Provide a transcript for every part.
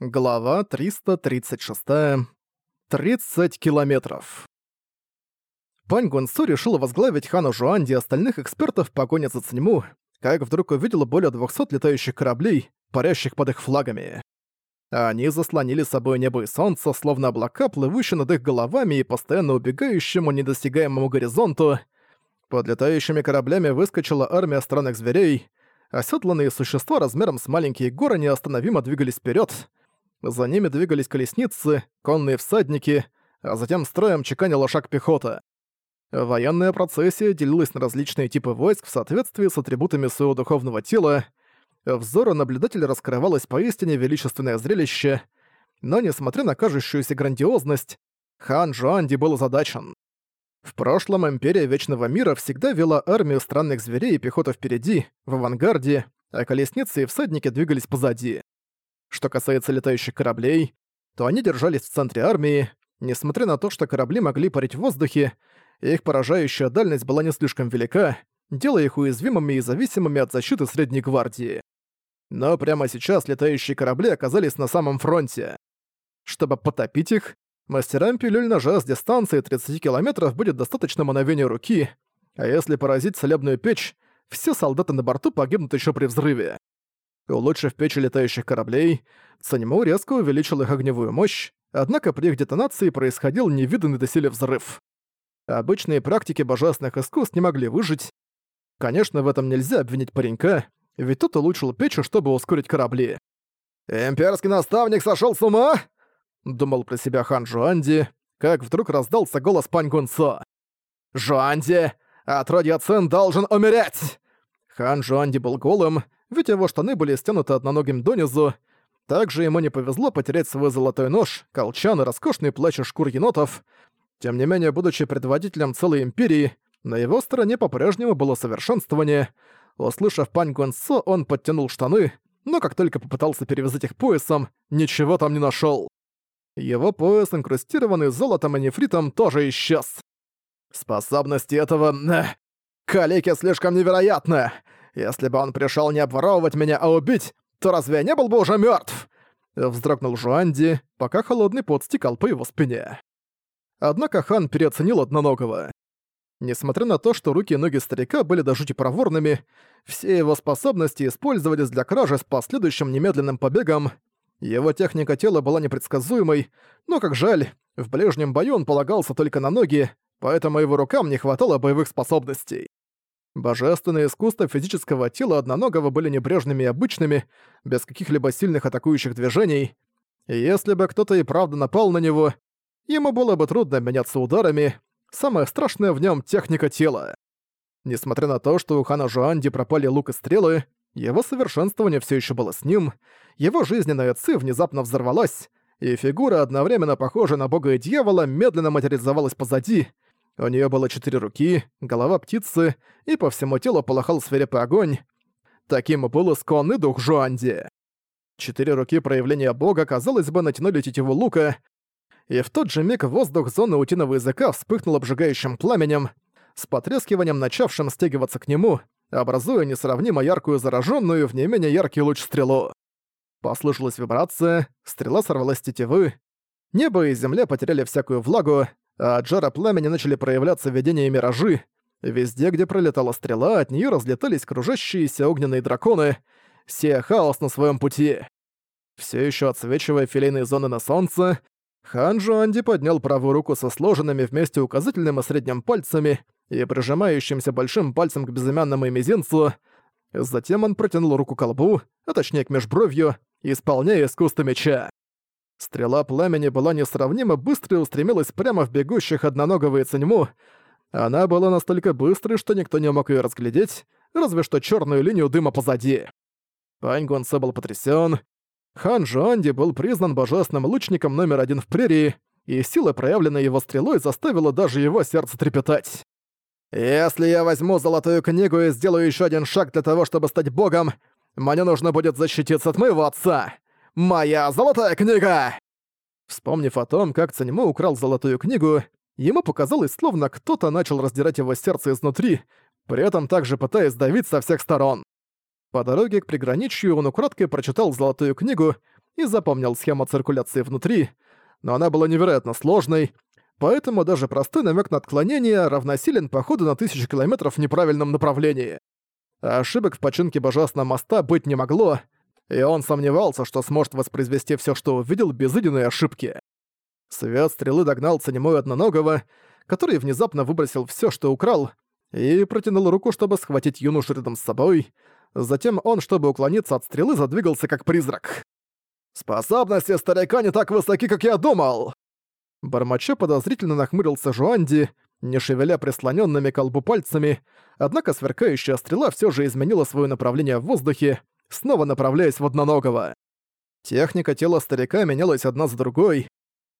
Глава 336. 30 километров. Пань Гунсу решил возглавить Хану Жуанди и остальных экспертов в погоне за Циньму, как вдруг увидел более 200 летающих кораблей, парящих под их флагами. Они заслонили собой небо и солнце, словно облака, плывущие над их головами и постоянно убегающему недосягаемому горизонту. Под летающими кораблями выскочила армия странных зверей, оседланные существа размером с маленькие горы неостановимо двигались вперед. За ними двигались колесницы, конные всадники, а затем строем чеканила шаг пехота. Военная процессия делилась на различные типы войск в соответствии с атрибутами своего духовного тела. Взору наблюдателя раскрывалось поистине величественное зрелище, но, несмотря на кажущуюся грандиозность, хан Жуанди был озадачен. В прошлом Империя Вечного Мира всегда вела армию странных зверей и пехоту впереди, в авангарде, а колесницы и всадники двигались позади. Что касается летающих кораблей, то они держались в центре армии, несмотря на то, что корабли могли парить в воздухе, их поражающая дальность была не слишком велика, делая их уязвимыми и зависимыми от защиты средней гвардии. Но прямо сейчас летающие корабли оказались на самом фронте. Чтобы потопить их, мастерам пилюль ножа с дистанции 30 километров будет достаточно мановения руки, а если поразить целебную печь, все солдаты на борту погибнут еще при взрыве. Улучшив печи летающих кораблей, Санему резко увеличил их огневую мощь, однако при их детонации происходил невиданный доселе взрыв. Обычные практики божественных искусств не могли выжить. Конечно, в этом нельзя обвинить паренька, ведь тот улучшил печи, чтобы ускорить корабли. «Имперский наставник сошел с ума?» — думал про себя хан Жуанди, как вдруг раздался голос Пань Гунцо. «Жуанди, отродья Цин должен умереть!» Хан Жуанди был голым, ведь его штаны были стянуты одноногим донизу. Также ему не повезло потерять свой золотой нож, колчан и роскошный плащ шкур енотов. Тем не менее, будучи предводителем целой империи, на его стороне по-прежнему было совершенствование. Услышав пань Гонсо, он подтянул штаны, но как только попытался перевязать их поясом, ничего там не нашел. Его пояс, инкрустированный золотом и нефритом, тоже исчез. Способности этого... Калеки слишком невероятны! Если бы он пришел не обворовывать меня, а убить, то разве я не был бы уже мертв? Вздрогнул Жуанди, пока холодный пот стекал по его спине. Однако хан переоценил одноногого. Несмотря на то, что руки и ноги старика были до жути проворными, все его способности использовались для кражи с последующим немедленным побегом. Его техника тела была непредсказуемой, но, как жаль, в ближнем бою он полагался только на ноги, поэтому его рукам не хватало боевых способностей. Божественные искусства физического тела одноногого были небрежными и обычными, без каких-либо сильных атакующих движений. И если бы кто-то и правда напал на него, ему было бы трудно меняться ударами. Самое страшное в нем техника тела. Несмотря на то, что у хана Жуанди пропали лук и стрелы, его совершенствование все еще было с ним, его жизненная ци внезапно взорвалась, и фигура, одновременно похожая на бога и дьявола, медленно материализовалась позади, у нее было четыре руки, голова птицы, и по всему телу полыхал свирепый огонь. Таким был исконный дух Жуанди. Четыре руки проявления бога, казалось бы, натянули тетиву лука, и в тот же миг воздух зоны утиного языка вспыхнул обжигающим пламенем, с потрескиванием начавшим стягиваться к нему, образуя несравнимо яркую зараженную в не менее яркий луч стрелу. Послышалась вибрация, стрела сорвалась с тетивы, небо и земля потеряли всякую влагу, а от жара пламени начали проявляться видения и миражи. Везде, где пролетала стрела, от нее разлетались кружащиеся огненные драконы, сея хаос на своем пути. Все еще отсвечивая филейные зоны на солнце, Хан Жуанди поднял правую руку со сложенными вместе указательным и средним пальцами и прижимающимся большим пальцем к безымянному и мизинцу. Затем он протянул руку к колбу, а точнее к межбровью, исполняя искусство меча. Стрела пламени была несравнимо быстрой и устремилась прямо в бегущих одноногого и циньму. Она была настолько быстрой, что никто не мог ее разглядеть, разве что черную линию дыма позади. Пань Гонце был потрясен. Хан Жуанди был признан божественным лучником номер один в прерии, и сила, проявленная его стрелой, заставила даже его сердце трепетать. «Если я возьму золотую книгу и сделаю еще один шаг для того, чтобы стать богом, мне нужно будет защититься от моего отца!» «Моя золотая книга!» Вспомнив о том, как Цаньмо украл золотую книгу, ему показалось, словно кто-то начал раздирать его сердце изнутри, при этом также пытаясь давить со всех сторон. По дороге к приграничью он украдкой прочитал золотую книгу и запомнил схему циркуляции внутри, но она была невероятно сложной, поэтому даже простой намек на отклонение равносилен походу на тысячу километров в неправильном направлении. А ошибок в починке Божественного моста быть не могло, и он сомневался, что сможет воспроизвести все, что увидел, без единой ошибки. Свет стрелы догнал Цанемой Одноногого, который внезапно выбросил все, что украл, и протянул руку, чтобы схватить юношу рядом с собой. Затем он, чтобы уклониться от стрелы, задвигался как призрак. «Способности старика не так высоки, как я думал!» Бормоча подозрительно нахмурился Жуанди, не шевеля прислоненными к колбу пальцами, однако сверкающая стрела все же изменила свое направление в воздухе, снова направляясь в одноногого. Техника тела старика менялась одна за другой.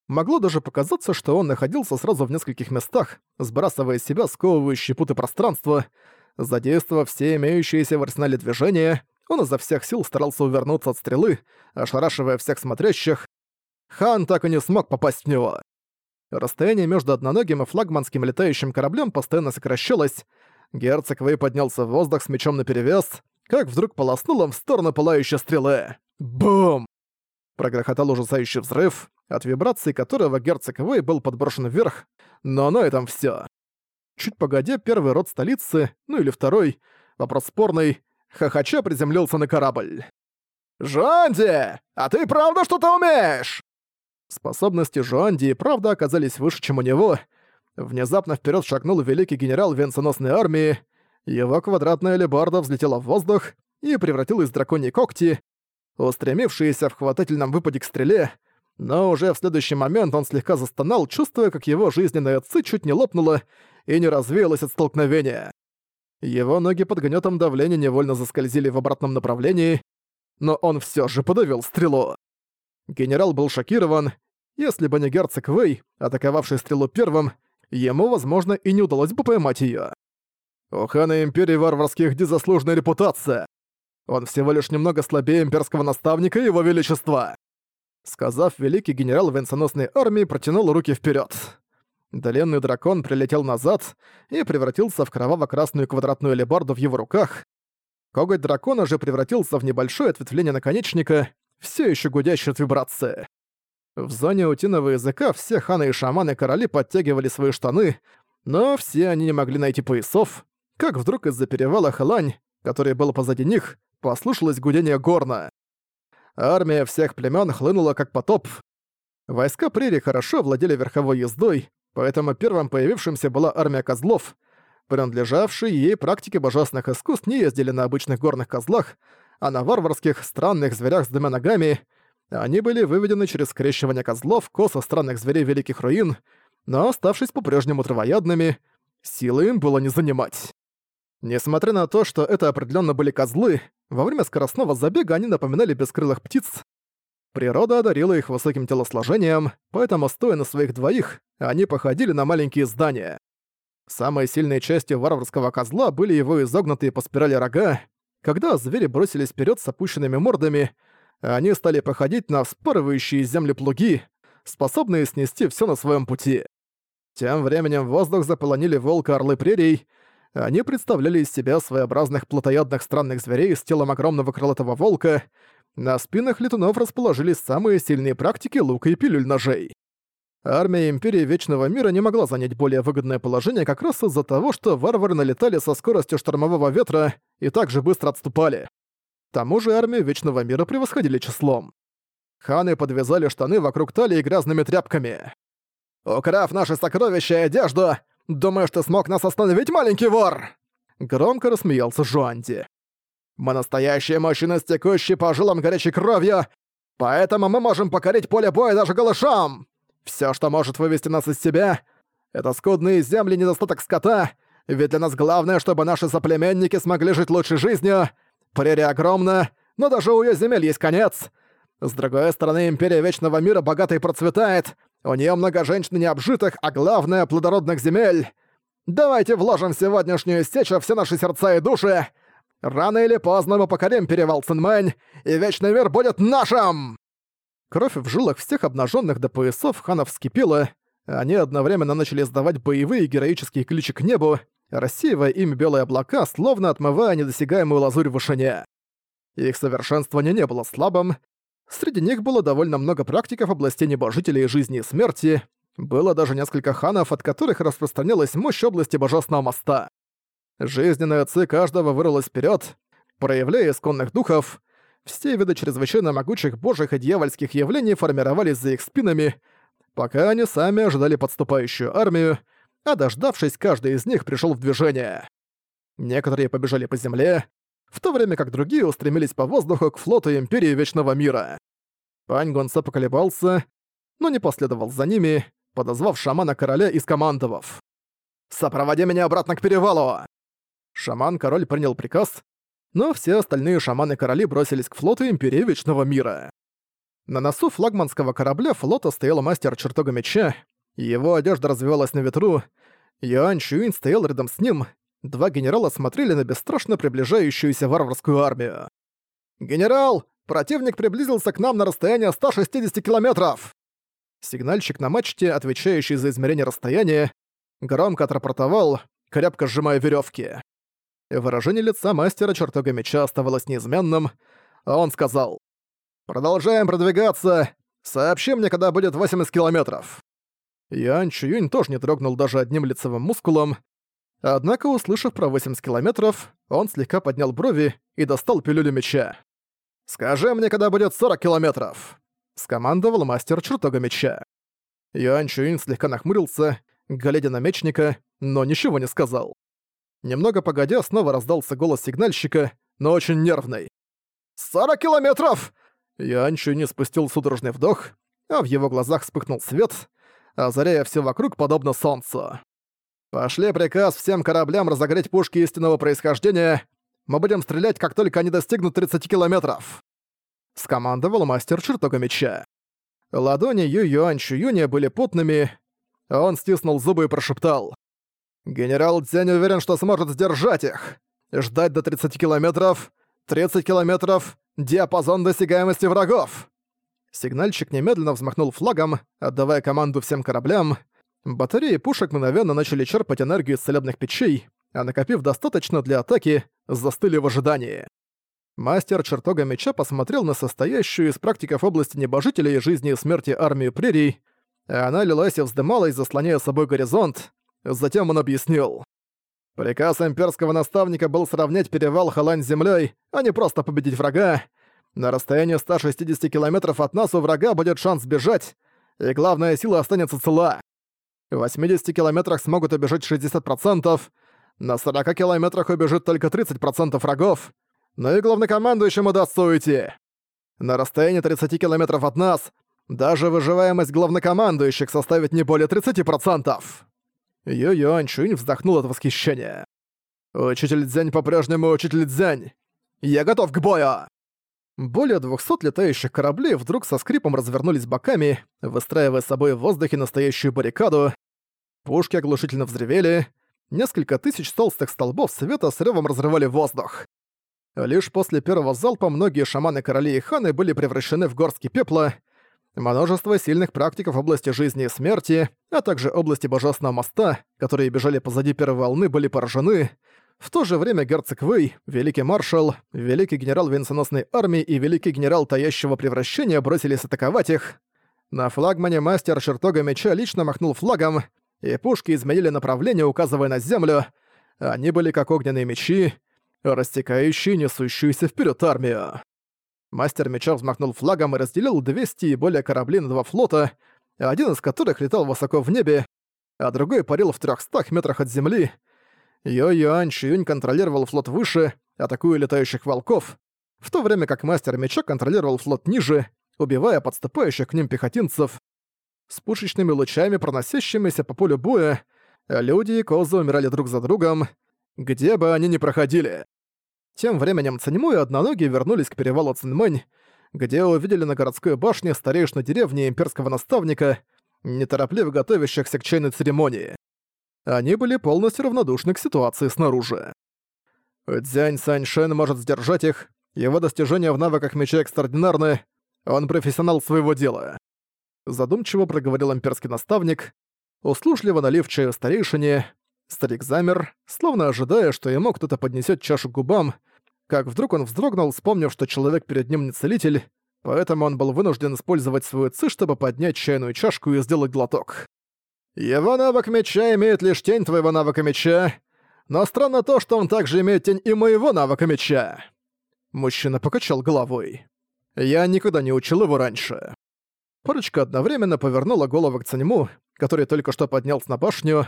Могло даже показаться, что он находился сразу в нескольких местах, сбрасывая с себя сковывающие путы пространства. Задействовав все имеющиеся в арсенале движения, он изо всех сил старался увернуться от стрелы, ошарашивая всех смотрящих. Хан так и не смог попасть в него. Расстояние между одноногим и флагманским летающим кораблем постоянно сокращалось. Герцог Вэй поднялся в воздух с мечом наперевес, как вдруг полоснул им в сторону пылающей стрелы. Бум! Прогрохотал ужасающий взрыв, от вибрации которого герцог Вэй был подброшен вверх, но на этом все. Чуть погодя, первый род столицы, ну или второй, вопрос спорный, хохоча приземлился на корабль. «Жанди, а ты правда что-то умеешь?» Способности Жуанди и правда оказались выше, чем у него. Внезапно вперед шагнул великий генерал венценосной армии. Его квадратная лебарда взлетела в воздух и превратилась в драконьи когти, устремившиеся в хватательном выпаде к стреле, но уже в следующий момент он слегка застонал, чувствуя, как его жизненная ци чуть не лопнула и не развеялась от столкновения. Его ноги под гнетом давления невольно заскользили в обратном направлении, но он все же подавил стрелу. Генерал был шокирован. Если бы не герцог Вэй, атаковавший стрелу первым, ему, возможно, и не удалось бы поймать её. У хана Империи Варварских дезаслуженная репутация. Он всего лишь немного слабее имперского наставника Его Величества. Сказав, великий генерал венценосной армии протянул руки вперед. Доленный дракон прилетел назад и превратился в кроваво-красную квадратную лебарду в его руках. Коготь дракона же превратился в небольшое ответвление наконечника, все еще гудящий от вибрации. В зоне утиного языка все ханы и шаманы-короли подтягивали свои штаны, но все они не могли найти поясов, как вдруг из-за перевала Хэлань, который был позади них, послушалось гудение горна. Армия всех племен хлынула как потоп. Войска Прири хорошо владели верховой ездой, поэтому первым появившимся была армия козлов. Принадлежавшие ей практике божественных искусств не ездили на обычных горных козлах, а на варварских странных зверях с двумя ногами они были выведены через скрещивание козлов, коса странных зверей Великих Руин, но оставшись по-прежнему травоядными, силы им было не занимать. Несмотря на то, что это определенно были козлы, во время скоростного забега они напоминали бескрылых птиц. Природа одарила их высоким телосложением, поэтому, стоя на своих двоих, они походили на маленькие здания. Самой сильной частью варварского козла были его изогнутые по спирали рога, когда звери бросились вперед с опущенными мордами, они стали походить на вспарывающие земли плуги, способные снести все на своем пути. Тем временем воздух заполонили волка орлы прерий, они представляли из себя своеобразных плотоядных странных зверей с телом огромного крылатого волка, на спинах летунов расположились самые сильные практики лука и пилюль ножей. Армия Империи Вечного Мира не могла занять более выгодное положение как раз из-за того, что варвары налетали со скоростью штормового ветра и также быстро отступали. К тому же армию Вечного Мира превосходили числом. Ханы подвязали штаны вокруг талии грязными тряпками. «Украв наши сокровища и одежду, думаешь, ты смог нас остановить, маленький вор?» Громко рассмеялся Жуанди. «Мы настоящие мужчины с по жилам горячей кровью, поэтому мы можем покорить поле боя даже голышом!» Все, что может вывести нас из себя, это скудные земли недостаток скота, ведь для нас главное, чтобы наши соплеменники смогли жить лучшей жизнью. Прерия огромна, но даже у её земель есть конец. С другой стороны, Империя Вечного Мира богата и процветает, у неё много женщин необжитых, а главное — плодородных земель. Давайте вложим в сегодняшнюю сечу все наши сердца и души. Рано или поздно мы покорим перевал Цинмэнь, и Вечный Мир будет нашим!» Кровь в жилах всех обнаженных до поясов ханов вскипела, они одновременно начали сдавать боевые героические ключи к небу, рассеивая им белые облака, словно отмывая недосягаемую лазурь в вышине. Их совершенствование не было слабым. Среди них было довольно много практиков областей небожителей жизни и смерти, было даже несколько ханов, от которых распространялась мощь области Божественного моста. Жизненная ци каждого вырвалась вперед, проявляя исконных духов. Все виды чрезвычайно могучих божьих и дьявольских явлений формировались за их спинами, пока они сами ожидали подступающую армию, а дождавшись, каждый из них пришел в движение. Некоторые побежали по земле, в то время как другие устремились по воздуху к флоту Империи Вечного Мира. Пань Гонса поколебался, но не последовал за ними, подозвав шамана короля и скомандовав. «Сопроводи меня обратно к перевалу!» Шаман-король принял приказ, но все остальные шаманы-короли бросились к флоту Империи Вечного Мира. На носу флагманского корабля флота стоял мастер чертога меча, его одежда развивалась на ветру, Юань Чуин стоял рядом с ним, два генерала смотрели на бесстрашно приближающуюся варварскую армию. «Генерал, противник приблизился к нам на расстояние 160 километров!» Сигнальщик на мачте, отвечающий за измерение расстояния, громко отрапортовал, крепко сжимая веревки. Выражение лица мастера чертога меча оставалось неизменным, а он сказал «Продолжаем продвигаться. Сообщи мне, когда будет 80 километров». Ян Чуюнь тоже не дрогнул даже одним лицевым мускулом, однако, услышав про 80 километров, он слегка поднял брови и достал пилюлю меча. «Скажи мне, когда будет 40 километров», — скомандовал мастер чертога меча. Юань Чуин слегка нахмурился, глядя на мечника, но ничего не сказал. Немного погодя, снова раздался голос сигнальщика, но очень нервный. «Сорок километров!» Янчу не спустил судорожный вдох, а в его глазах вспыхнул свет, озаряя все вокруг подобно солнцу. «Пошли приказ всем кораблям разогреть пушки истинного происхождения. Мы будем стрелять, как только они достигнут 30 километров!» Скомандовал мастер чертога меча. Ладони Ю Юань Юня были потными, он стиснул зубы и прошептал. Генерал Дзянь уверен, что сможет сдержать их. Ждать до 30 километров, 30 километров, диапазон досягаемости врагов. Сигнальщик немедленно взмахнул флагом, отдавая команду всем кораблям. Батареи пушек мгновенно начали черпать энергию из целебных печей, а накопив достаточно для атаки, застыли в ожидании. Мастер чертога меча посмотрел на состоящую из практиков области небожителей жизни и смерти армию прерий, а она лилась и вздымалась, заслоняя собой горизонт, Затем он объяснил. Приказ имперского наставника был сравнять перевал Халань с землей, а не просто победить врага. На расстоянии 160 километров от нас у врага будет шанс сбежать, и главная сила останется цела. В 80 километрах смогут убежать 60%, на 40 километрах убежит только 30% врагов, но и главнокомандующему удастся уйти. На расстоянии 30 километров от нас даже выживаемость главнокомандующих составит не более 30%. Ю Юань Чунь вздохнул от восхищения. «Учитель Дзянь по-прежнему учитель Дзянь! Я готов к бою!» Более 200 летающих кораблей вдруг со скрипом развернулись боками, выстраивая собой в воздухе настоящую баррикаду. Пушки оглушительно взревели, несколько тысяч толстых столбов света с рёвом разрывали воздух. Лишь после первого залпа многие шаманы-короли и ханы были превращены в горстки пепла, Множество сильных практиков области жизни и смерти, а также области Божественного моста, которые бежали позади первой волны, были поражены. В то же время герцог Вэй, великий маршал, великий генерал венценосной армии и великий генерал таящего превращения бросились атаковать их. На флагмане мастер чертога меча лично махнул флагом, и пушки изменили направление, указывая на землю. Они были как огненные мечи, растекающие несущуюся вперед армию. Мастер меча взмахнул флагом и разделил 200 и более кораблей на два флота, один из которых летал высоко в небе, а другой парил в 300 метрах от земли. Йо Юань Чиюнь контролировал флот выше, атакуя летающих волков, в то время как мастер меча контролировал флот ниже, убивая подступающих к ним пехотинцев. С пушечными лучами, проносящимися по полю боя, люди и козы умирали друг за другом, где бы они ни проходили. Тем временем Циньму и Одноногие вернулись к перевалу Цинмэнь, где увидели на городской башне старейшину деревни имперского наставника, неторопливо готовящихся к чайной церемонии. Они были полностью равнодушны к ситуации снаружи. Дзянь Саньшен может сдержать их, его достижения в навыках меча экстраординарны, он профессионал своего дела. Задумчиво проговорил имперский наставник, услужливо налив чаю старейшине, старик замер, словно ожидая, что ему кто-то поднесет чашу к губам, как вдруг он вздрогнул, вспомнив, что человек перед ним не целитель, поэтому он был вынужден использовать свою ци, чтобы поднять чайную чашку и сделать глоток. «Его навык меча имеет лишь тень твоего навыка меча, но странно то, что он также имеет тень и моего навыка меча». Мужчина покачал головой. «Я никогда не учил его раньше». Парочка одновременно повернула голову к Цаньму, который только что поднялся на башню.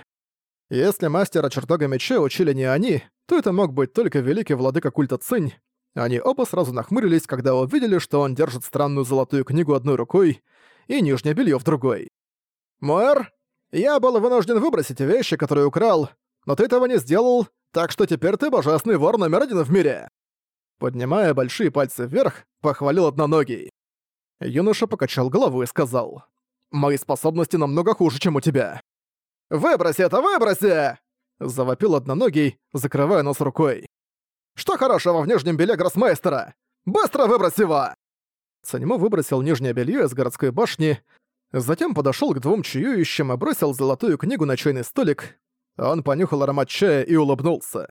Если мастера чертога меча учили не они, то это мог быть только великий владыка культа Цинь. Они оба сразу нахмурились, когда увидели, что он держит странную золотую книгу одной рукой и нижнее белье в другой. «Мэр, я был вынужден выбросить вещи, которые украл, но ты этого не сделал, так что теперь ты божественный вор номер один в мире!» Поднимая большие пальцы вверх, похвалил одноногий. Юноша покачал голову и сказал. «Мои способности намного хуже, чем у тебя». «Выброси это, выброси!» Завопил одноногий, закрывая нос рукой. «Что хорошего в нижнем белье гроссмейстера? Быстро выбрось его!» Санему выбросил нижнее белье из городской башни, затем подошел к двум чаюющим и бросил золотую книгу на чайный столик. Он понюхал аромат чая и улыбнулся.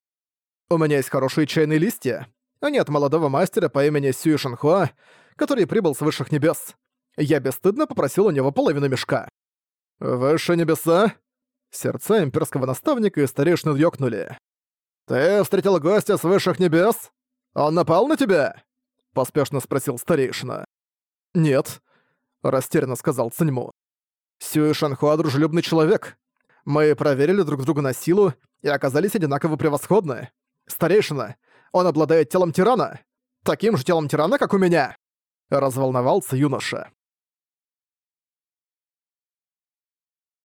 «У меня есть хорошие чайные листья. Они от молодого мастера по имени Сюй Шанхуа, который прибыл с высших небес. Я бесстыдно попросил у него половину мешка. «Выше небеса?» Сердца имперского наставника и старейшины ёкнули. «Ты встретил гостя с высших небес? Он напал на тебя?» Поспешно спросил старейшина. «Нет», — растерянно сказал Циньму. «Сюэ Шанхуа дружелюбный человек. Мы проверили друг друга на силу и оказались одинаково превосходны. Старейшина, он обладает телом тирана. Таким же телом тирана, как у меня!» Разволновался юноша.